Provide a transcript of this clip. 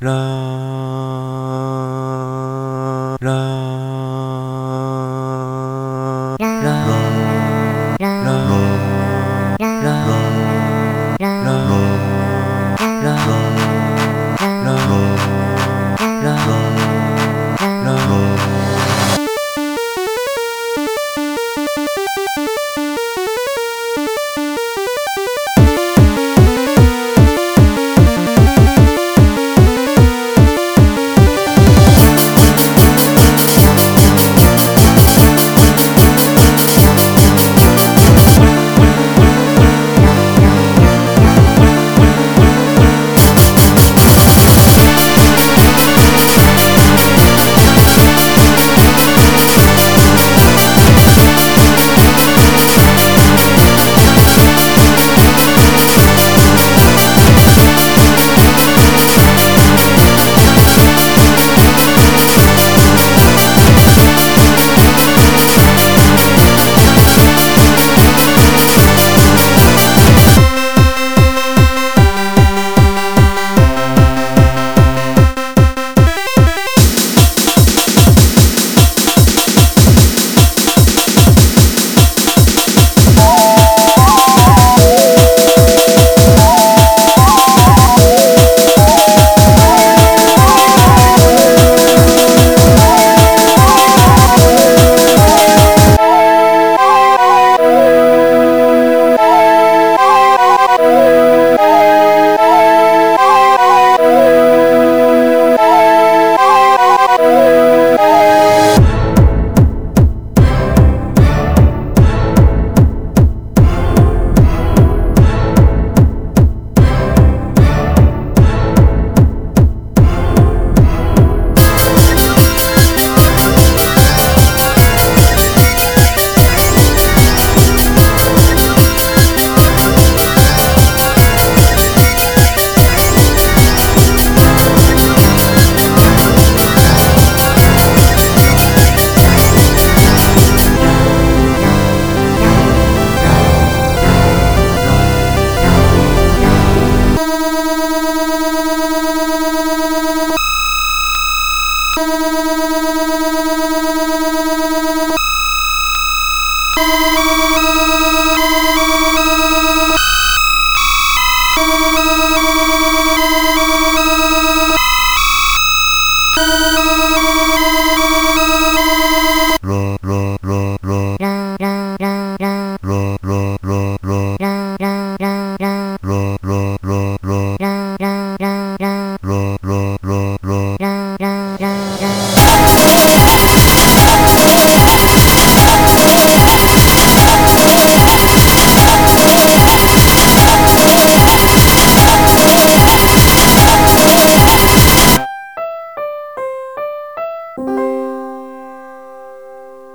啦 Thank you.